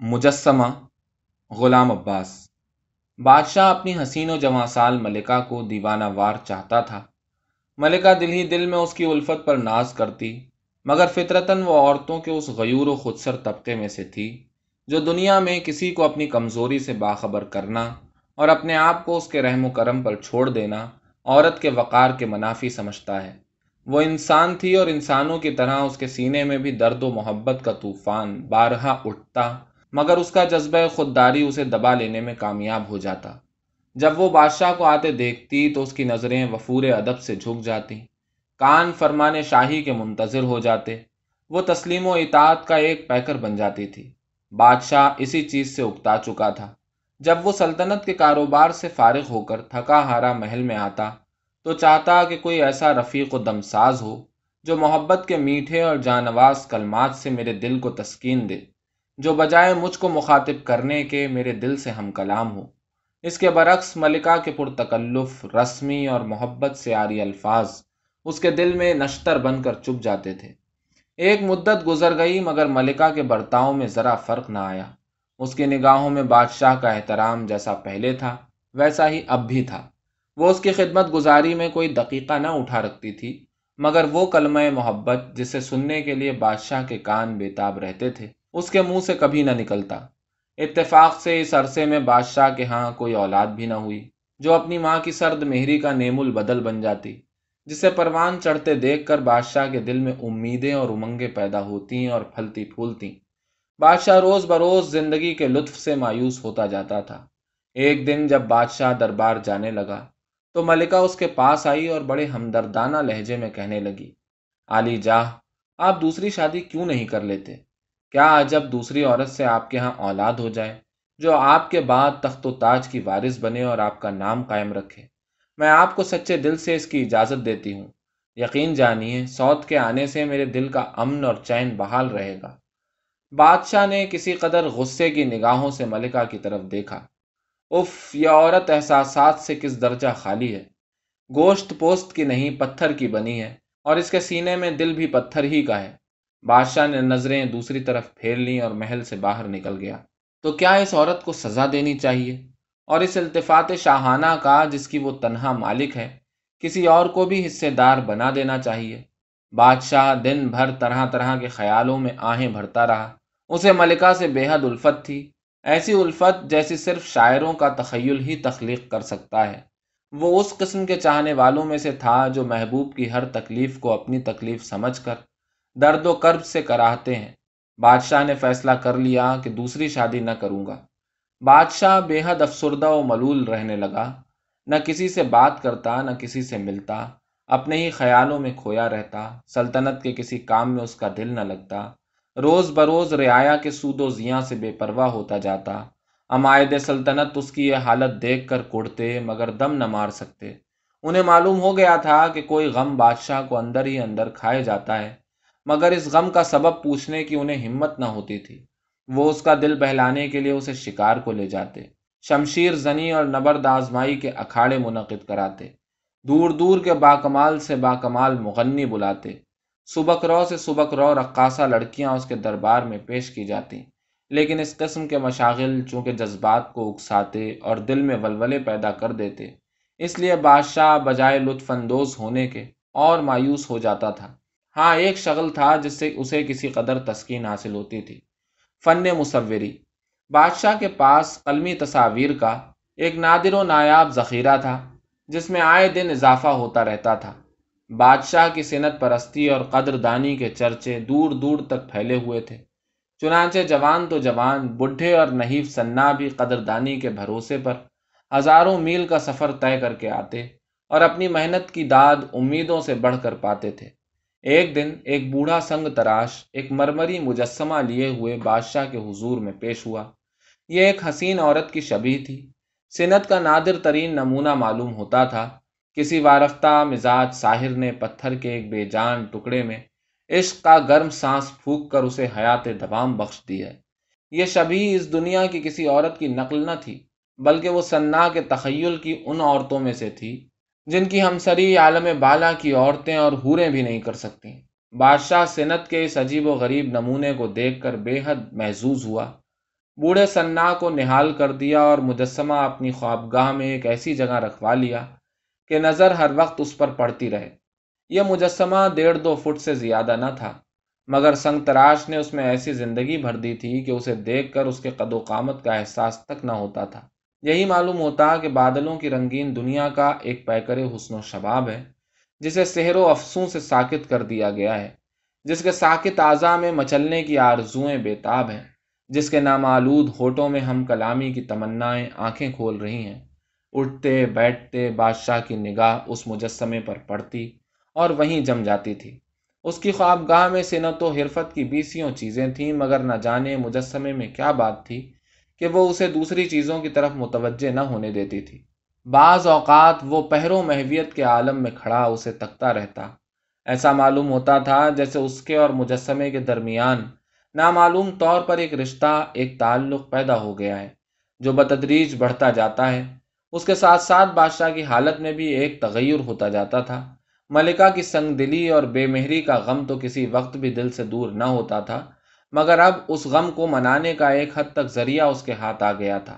مجسمہ غلام عباس۔ بادشاہ اپنی حسین و جواں سال ملکہ کو دیوانہ وار چاہتا تھا۔ ملکہ دل ہی دل میں اس کی الفت پر ناز کرتی، مگر فطرتاً وہ عورتوں کے اس غیور و خودسر طبقے میں سے تھی، جو دنیا میں کسی کو اپنی کمزوری سے باخبر کرنا اور اپنے آپ کو اس کے رحم و کرم پر چھوڑ دینا عورت کے وقار کے منافی سمجھتا ہے۔ وہ انسان تھی اور انسانوں کی طرح اس کے سینے میں بھی درد و محبت کا طوفان بارہا اٹھتا مگر اس کا جذبہ خودداری اسے دبا لینے میں کامیاب ہو جاتا۔ جب وہ بادشاہ کو آتے دیکھتی تو اس کی نظریں وفور ادب سے جھک جاتی۔ کان فرمان شاہی کے منتظر ہو جاتے۔ وہ تسلیم و اطاعت کا ایک پیکر بن جاتی تھی۔ بادشاہ اسی چیز سے اکتا چکا تھا۔ جب وہ سلطنت کے کاروبار سے فارغ ہو کر تھکا ہارا محل میں آتا تو چاہتا کہ کوئی ایسا رفیق و دمساز ہو جو محبت کے میٹھے اور جانواز کلمات سے میرے دل کو تسکین دے۔ جو بجائے مجھ کو مخاطب کرنے کے میرے دل سے ہم کلام ہو اس کے برعکس ملکہ کے پرتکلف، رسمی اور محبت سے آری الفاظ اس کے دل میں نشتر بن کر چپ جاتے تھے۔ ایک مدت گزر گئی مگر ملکہ کے برتاؤ میں ذرا فرق نہ آیا۔ اس کی نگاہوں میں بادشاہ کا احترام جیسا پہلے تھا، ویسا ہی اب بھی تھا۔ وہ اس کی خدمت گزاری میں کوئی دقیقہ نہ اٹھا رکھتی تھی، مگر وہ کلمہ محبت جسے سننے کے لیے بادشاہ کے کان بےتاب رہتے تھے اس کے منہ سے کبھی نہ نکلتا۔ اتفاق سے اس عرصے میں بادشاہ کے ہاں کوئی اولاد بھی نہ ہوئی، جو اپنی ماں کی سرد مہری کا نیم البدل بن جاتی، جسے پروان چڑھتے دیکھ کر بادشاہ کے دل میں امیدیں اور امنگیں پیدا ہوتی اور پھلتی پھولتی بادشاہ روز بروز زندگی کے لطف سے مایوس ہوتا جاتا تھا۔ ایک دن جب بادشاہ دربار جانے لگا، تو ملکہ اس کے پاس آئی اور بڑے ہمدردانہ لہجے میں کہنے لگی علی جاہ، آپ دوسری شادی کیوں نہیں کر لیتے؟ کیا جب دوسری عورت سے آپ کے ہاں اولاد ہو جائے، جو آپ کے بعد تخت و تاج کی وارث بنے اور آپ کا نام قائم رکھے؟ میں آپ کو سچے دل سے اس کی اجازت دیتی ہوں۔ یقین جانیے، سوت کے آنے سے میرے دل کا امن اور چین بحال رہے گا۔ بادشاہ نے کسی قدر غصے کی نگاہوں سے ملکہ کی طرف دیکھا۔ اف یہ عورت احساسات سے کس درجہ خالی ہے؟ گوشت پوست کی نہیں، پتھر کی بنی ہے، اور اس کے سینے میں دل بھی پتھر ہی کا ہے۔ بادشاہ نے نظریں دوسری طرف پھیر لیں اور محل سے باہر نکل گیا۔ تو کیا اس عورت کو سزا دینی چاہیے؟ اور اس التفات شاہانہ کا، جس کی وہ تنہا مالک ہے، کسی اور کو بھی حصے دار بنا دینا چاہیے۔ بادشاہ دن بھر طرح طرح کے خیالوں میں آہیں بھرتا رہا۔ اسے ملکہ سے بے حد الفت تھی۔ ایسی الفت جیسی صرف شاعروں کا تخیل ہی تخلیق کر سکتا ہے۔ وہ اس قسم کے چاہنے والوں میں سے تھا جو محبوب کی ہر تکلیف کو اپنی تکلیف سمجھ کر درد و کرب سے کراہتے ہیں۔ بادشاہ نے فیصلہ کر لیا کہ دوسری شادی نہ کروں گا۔ بادشاہ بے حد افسردہ و ملول رہنے لگا۔ نہ کسی سے بات کرتا، نہ کسی سے ملتا۔ اپنے ہی خیالوں میں کھویا رہتا۔ سلطنت کے کسی کام میں اس کا دل نہ لگتا۔ روز بروز رعایا کے سود و زیاں سے بے پرواہ ہوتا جاتا۔ عمائد سلطنت اس کی یہ حالت دیکھ کر کڑتے مگر دم نہ مار سکتے۔ انہیں معلوم ہو گیا تھا کہ کوئی غم بادشاہ کو اندر ہی اندر کھائے جاتا ہے۔ مگر اس غم کا سبب پوچھنے کی انہیں ہمت نہ ہوتی تھی۔ وہ اس کا دل بہلانے کے لیے اسے شکار کو لے جاتے، شمشیر زنی اور نبرد آزمائی کے اکھاڑے منعقد کراتے، دور دور کے باکمال سے باکمال مغنی بلاتے۔ سبک رو سے سبک رو رقاصہ لڑکیاں اس کے دربار میں پیش کی جاتی، لیکن اس قسم کے مشاغل چونکہ جذبات کو اکساتے اور دل میں ولولے پیدا کر دیتے، اس لیے بادشاہ بجائے لطف اندوز ہونے کے اور مایوس ہو جاتا تھا۔ ہاں ایک شغل تھا جس سے اسے کسی قدر تسکین حاصل ہوتی تھی۔ فن مصوری۔ بادشاہ کے پاس قلمی تصاویر کا ایک نادر و نایاب ذخیرہ تھا، جس میں آئے دن اضافہ ہوتا رہتا تھا۔ بادشاہ کی صنعت پرستی اور قدر دانی کے چرچے دور دور تک پھیلے ہوئے تھے۔ چنانچہ جوان تو جوان، بڈھے اور نحیف سنا بھی قدر دانی کے بھروسے پر ہزاروں میل کا سفر طے کر کے آتے اور اپنی محنت کی داد امیدوں سے بڑھ کر پاتے تھے۔ ایک دن ایک بوڑھا سنگ تراش ایک مرمری مجسمہ لیے ہوئے بادشاہ کے حضور میں پیش ہوا۔ یہ ایک حسین عورت کی شبی تھی۔ صنعت کا نادر ترین نمونہ معلوم ہوتا تھا۔ کسی وارفتہ مزاج ساحر نے پتھر کے ایک بے جان ٹکڑے میں عشق کا گرم سانس پھونک کر اسے حیات دوام بخش دی ہے۔ یہ شبی اس دنیا کی کسی عورت کی نقل نہ تھی، بلکہ وہ سنا کے تخیل کی ان عورتوں میں سے تھی۔ جن کی ہم سری عالم بالا کی عورتیں اور حوریں بھی نہیں کر سکتی بادشاہ صنعت کے اس عجیب و غریب نمونے کو دیکھ کر بے حد محظوظ ہوا۔ بوڑھے سنا کو نہال کر دیا اور مجسمہ اپنی خوابگاہ میں ایک ایسی جگہ رکھوا لیا کہ نظر ہر وقت اس پر پڑتی رہے۔ یہ مجسمہ ڈیڑھ دو فٹ سے زیادہ نہ تھا، مگر سنگ تراش نے اس میں ایسی زندگی بھر دی تھی کہ اسے دیکھ کر اس کے قد و قامت کا احساس تک نہ ہوتا تھا۔ یہی معلوم ہوتا کہ بادلوں کی رنگین دنیا کا ایک پیکر حسن و شباب ہے، جسے سحر و افسوں سے ساکت کر دیا گیا ہے، جس کے ساکت اعضاء میں مچلنے کی آرزوئیں بےتاب ہیں، جس کے نامالود ہوٹوں میں ہم کلامی کی تمنائیں آنکھیں کھول رہی ہیں۔ اٹھتے، بیٹھتے بادشاہ کی نگاہ اس مجسمے پر پڑتی اور وہیں جم جاتی تھی۔ اس کی خوابگاہ میں صنعت و حرفت کی بیسیوں چیزیں تھیں، مگر نہ جانے مجسمے میں کیا بات تھی۔ کہ وہ اسے دوسری چیزوں کی طرف متوجہ نہ ہونے دیتی تھی۔ بعض اوقات وہ پہرو محویت کے عالم میں کھڑا اسے تکتا رہتا۔ ایسا معلوم ہوتا تھا جیسے اس کے اور مجسمے کے درمیان نامعلوم طور پر ایک رشتہ، ایک تعلق پیدا ہو گیا ہے، جو بتدریج بڑھتا جاتا ہے۔ اس کے ساتھ ساتھ بادشاہ کی حالت میں بھی ایک تغیر ہوتا جاتا تھا۔ ملکہ کی سنگ دلی اور بے مہری کا غم تو کسی وقت بھی دل سے دور نہ ہوتا تھا۔ مگر اب اس غم کو منانے کا ایک حد تک ذریعہ اس کے ہاتھ آ گیا تھا۔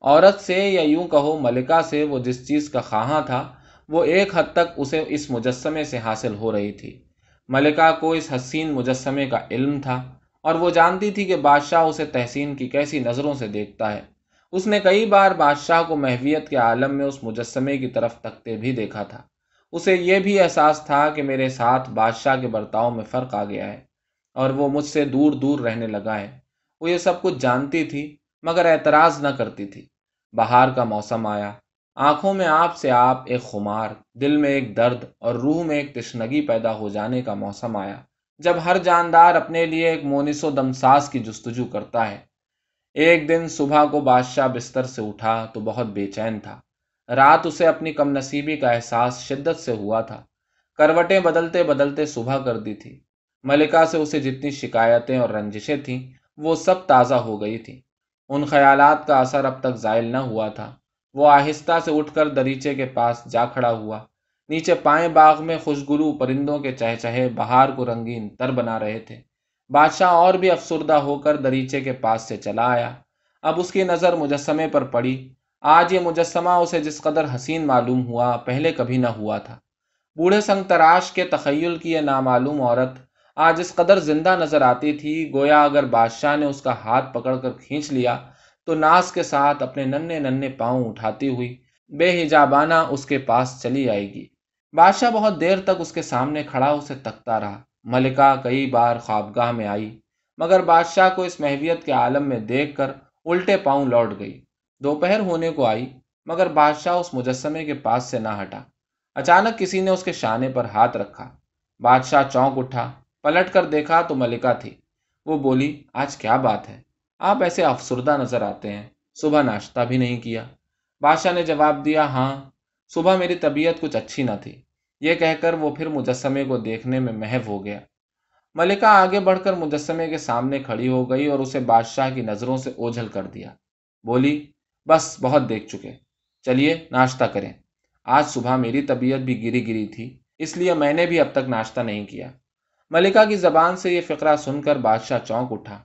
عورت سے یا یوں کہو ملکہ سے وہ جس چیز کا خواہاں تھا، وہ ایک حد تک اسے اس مجسمے سے حاصل ہو رہی تھی۔ ملکہ کو اس حسین مجسمے کا علم تھا اور وہ جانتی تھی کہ بادشاہ اسے تحسین کی کیسی نظروں سے دیکھتا ہے۔ اس نے کئی بار بادشاہ کو محویت کے عالم میں اس مجسمے کی طرف تکتے بھی دیکھا تھا۔ اسے یہ بھی احساس تھا کہ میرے ساتھ بادشاہ کے برتاؤ میں فرق آ گیا ہے۔ اور وہ مجھ سے دور دور رہنے لگا ہے۔ وہ یہ سب کچھ جانتی تھی، مگر اعتراض نہ کرتی تھی۔ بہار کا موسم آیا۔ آنکھوں میں آپ سے آپ ایک خمار، دل میں ایک درد اور روح میں ایک تشنگی پیدا ہو جانے کا موسم آیا، جب ہر جاندار اپنے لیے ایک مونس و دمساس کی جستجو کرتا ہے۔ ایک دن صبح کو بادشاہ بستر سے اٹھا تو بہت بے چین تھا۔ رات اسے اپنی کم نصیبی کا احساس شدت سے ہوا تھا۔ کروٹیں بدلتے بدلتے صبح کر دی تھی۔ ملکہ سے اسے جتنی شکایتیں اور رنجشیں تھیں، وہ سب تازہ ہو گئی تھیں۔ ان خیالات کا اثر اب تک زائل نہ ہوا تھا۔ وہ آہستہ سے اٹھ کر دریچے کے پاس جا کھڑا ہوا۔ نیچے پائیں باغ میں خوشگلو پرندوں کے چہ چہے بہار کو رنگین تر بنا رہے تھے۔ بادشاہ اور بھی افسردہ ہو کر دریچے کے پاس سے چلا آیا۔ اب اس کی نظر مجسمے پر پڑی۔ آج یہ مجسمہ اسے جس قدر حسین معلوم ہوا، پہلے کبھی نہ ہوا تھا۔ بوڑھے سنگ تراش کے تخیل کی یہ نامعلوم عورت آج اس قدر زندہ نظر آتی تھی، گویا اگر بادشاہ نے اس کا ہاتھ پکڑ کر کھینچ لیا تو ناس کے ساتھ اپنے ننے ننے پاؤں اٹھاتی ہوئی بے حجابانہ اس کے پاس چلی آئے گی۔ بادشاہ بہت دیر تک اس کے سامنے کھڑا اسے تکتا رہا۔ ملکہ کئی بار خوابگاہ میں آئی، مگر بادشاہ کو اس محویت کے عالم میں دیکھ کر الٹے پاؤں لوٹ گئی۔ دوپہر ہونے کو آئی، مگر بادشاہ اس مجسمے کے پاس سے نہ ہٹا۔ اچانک کسی نے اس کے شانے پر ہاتھ رکھا۔ بادشاہ چونک اٹھا۔ پلٹ کر دیکھا تو ملکہ تھی۔ وہ بولی، آج کیا بات ہے؟ آپ ایسے افسردہ نظر آتے ہیں۔ صبح ناشتہ بھی نہیں کیا۔ بادشاہ نے جواب دیا ہاں صبح میری طبیعت کچھ اچھی نہ تھی۔ یہ کہہ کر وہ پھر مجسمے کو دیکھنے میں محو ہو گیا۔ ملکہ آگے بڑھ کر مجسمے کے سامنے کھڑی ہو گئی اور اسے بادشاہ کی نظروں سے اوجھل کر دیا۔ بولی، بس بہت دیکھ چکے۔ چلیے، ناشتہ کریں۔ آج صبح میری طبیعت بھی گری گری تھی، اس لیے میں نے بھی اب تک ناشتہ نہیں کیا۔ ملکہ کی زبان سے یہ فقرہ سن کر بادشاہ چونک اٹھا۔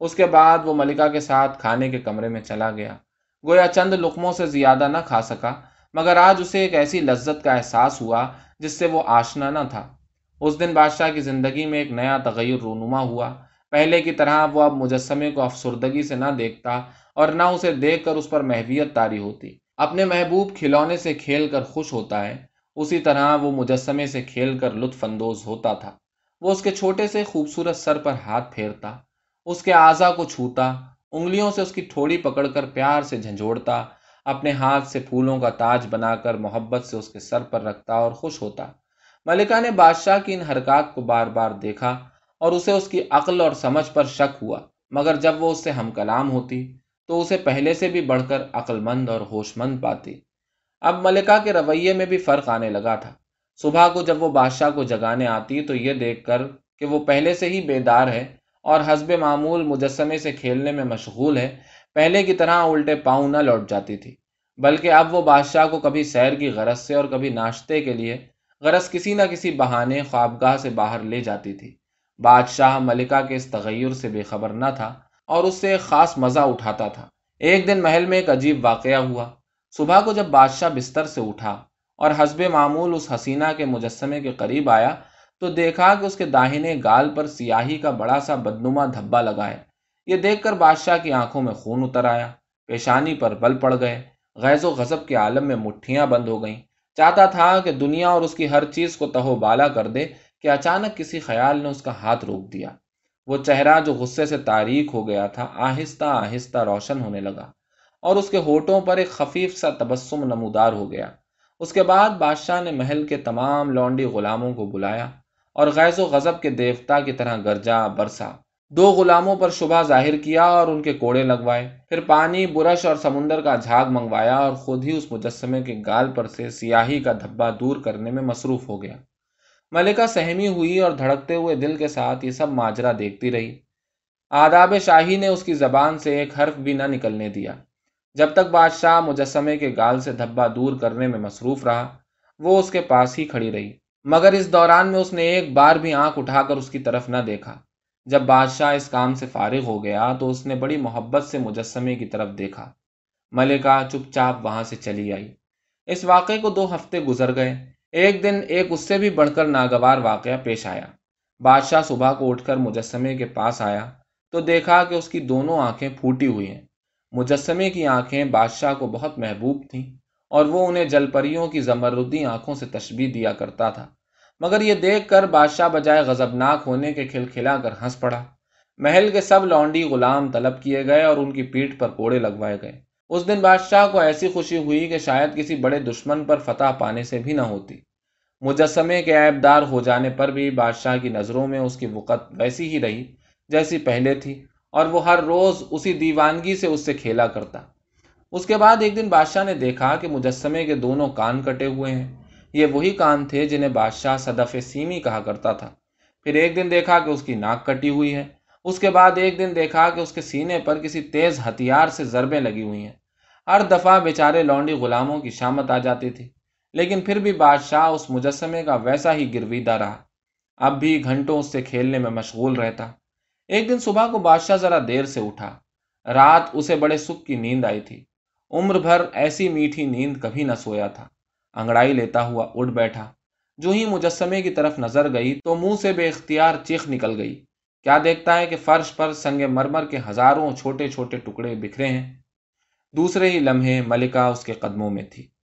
اس کے بعد وہ ملکہ کے ساتھ کھانے کے کمرے میں چلا گیا۔ گویا چند لقموں سے زیادہ نہ کھا سکا، مگر آج اسے ایک ایسی لذت کا احساس ہوا جس سے وہ آشنا نہ تھا۔ اس دن بادشاہ کی زندگی میں ایک نیا تغیر رونما ہوا۔ پہلے کی طرح وہ اب مجسمے کو افسردگی سے نہ دیکھتا اور نہ اسے دیکھ کر اس پر محویت تاری ہوتی۔ اپنے محبوب کھلونے سے کھیل کر خوش ہوتا ہے، اسی طرح وہ مجسمے سے کھیل کر لطف اندوز ہوتا تھا۔ وہ اس کے چھوٹے سے خوبصورت سر پر ہاتھ پھیرتا، اس کے اعضا کو چھوتا، انگلیوں سے اس کی تھوڑی پکڑ کر پیار سے جھنجھوڑتا، اپنے ہاتھ سے پھولوں کا تاج بنا کر محبت سے اس کے سر پر رکھتا اور خوش ہوتا۔ ملکہ نے بادشاہ کی ان حرکات کو بار بار دیکھا اور اسے اس کی عقل اور سمجھ پر شک ہوا، مگر جب وہ اس سے ہم کلام ہوتی تو اسے پہلے سے بھی بڑھ کر عقل مند اور ہوش مند پاتی۔ اب ملکہ کے رویے میں بھی فرق آنے لگا تھا۔ صبح کو جب وہ بادشاہ کو جگانے آتی تو یہ دیکھ کر کہ وہ پہلے سے ہی بیدار ہے اور حسب معمول مجسمے سے کھیلنے میں مشغول ہے۔ پہلے کی طرح الٹے پاؤں نہ لوٹ جاتی تھی، بلکہ اب وہ بادشاہ کو کبھی سیر کی غرض سے اور کبھی ناشتے کے لیے غرض کسی نہ کسی بہانے خوابگاہ سے باہر لے جاتی تھی۔ بادشاہ ملکہ کے اس تغیر سے بے خبر نہ تھا اور اس سے ایک خاص مزہ اٹھاتا تھا۔ ایک دن محل میں ایک عجیب واقعہ ہوا۔ صبح کو جب بادشاہ بستر سے اٹھا اور حسب معمول اس حسینہ کے مجسمے کے قریب آیا تو دیکھا کہ اس کے داہنے گال پر سیاہی کا بڑا سا بدنما دھبا لگا ہے۔ یہ دیکھ کر بادشاہ کی آنکھوں میں خون اتر آیا۔ پیشانی پر بل پڑ گئے۔ غیظ و غضب کے عالم میں مٹھیاں بند ہو گئیں۔ چاہتا تھا کہ دنیا اور اس کی ہر چیز کو تہو بالا کر دے کہ اچانک کسی خیال نے اس کا ہاتھ روک دیا۔ وہ چہرہ جو غصے سے تاریخ ہو گیا تھا، آہستہ آہستہ روشن ہونے لگا اور اس کے ہوٹوں پر ایک خفیف سا تبسم نمودار ہو گیا۔ اس کے بعد بادشاہ نے محل کے تمام لونڈی غلاموں کو بلایا اور غیظ و غضب کے دیوتا کی طرح گرجا برسا۔ دو غلاموں پر شبہ ظاہر کیا اور ان کے کوڑے لگوائے۔ پھر پانی، برش اور سمندر کا جھاگ منگوایا اور خود ہی اس مجسمے کے گال پر سے سیاہی کا دھبا دور کرنے میں مصروف ہو گیا۔ ملکہ سہمی ہوئی اور دھڑکتے ہوئے دل کے ساتھ یہ سب ماجرا دیکھتی رہی۔ آداب شاہی نے اس کی زبان سے ایک حرف بھی نہ نکلنے دیا۔ جب تک بادشاہ مجسمے کے گال سے دھبا دور کرنے میں مصروف رہا، وہ اس کے پاس ہی کھڑی رہی۔ مگر اس دوران میں اس نے ایک بار بھی آنکھ اٹھا کر اس کی طرف نہ دیکھا۔ جب بادشاہ اس کام سے فارغ ہو گیا تو اس نے بڑی محبت سے مجسمے کی طرف دیکھا۔ ملکہ چپ چاپ وہاں سے چلی آئی۔ اس واقعے کو دو ہفتے گزر گئے۔ ایک دن ایک اس سے بھی بڑھ کر ناگوار واقعہ پیش آیا۔ بادشاہ صبح کو اٹھ کر مجسمے کے پاس آیا تو دیکھا کہ اس کی دونوں آنکھیں پھوٹی ہوئی ہیں۔ مجسمے کی آنکھیں بادشاہ کو بہت محبوب تھیں اور وہ انہیں جل پریوں کی زمردی آنکھوں سے تشبیح دیا کرتا تھا۔ مگر یہ دیکھ کر بادشاہ بجائے غضبناک ہونے کے کھل کھلا کر ہنس پڑا۔ محل کے سب لونڈی غلام طلب کیے گئے اور ان کی پیٹھ پر کوڑے لگوائے گئے۔ اس دن بادشاہ کو ایسی خوشی ہوئی کہ شاید کسی بڑے دشمن پر فتح پانے سے بھی نہ ہوتی۔ مجسمے کے عیبدار ہو جانے پر بھی بادشاہ کی نظروں میں اس کی وقت ویسی ہی رہی جیسی پہلے تھی۔ اور وہ ہر روز اسی دیوانگی سے اس سے کھیلا کرتا۔ اس کے بعد ایک دن بادشاہ نے دیکھا کہ مجسمے کے دونوں کان کٹے ہوئے ہیں۔ یہ وہی کان تھے جنہیں بادشاہ صدف سیمی کہا کرتا تھا۔ پھر ایک دن دیکھا کہ اس کی ناک کٹی ہوئی ہے۔ اس کے بعد ایک دن دیکھا کہ اس کے سینے پر کسی تیز ہتھیار سے ضربیں لگی ہوئی ہیں۔ ہر دفعہ بیچارے لونڈی غلاموں کی شامت آ جاتی تھی۔ لیکن پھر بھی بادشاہ اس مجسمے کا ویسا ہی گرویدہ رہا۔ اب بھی گھنٹوں اس سے کھیلنے میں مشغول رہتا۔ ایک دن صبح کو بادشاہ ذرا دیر سے اٹھا۔ رات اسے بڑے سکھ کی نیند آئی تھی۔ عمر بھر ایسی میٹھی نیند کبھی نہ سویا تھا۔ انگڑائی لیتا ہوا اڑ بیٹھا۔ جو ہی مجسمے کی طرف نظر گئی تو منہ سے بے اختیار چیخ نکل گئی۔ کیا دیکھتا ہے کہ فرش پر سنگ مرمر کے ہزاروں چھوٹے چھوٹے ٹکڑے بکھرے ہیں؟ دوسرے ہی لمحے ملکہ اس کے قدموں میں تھی۔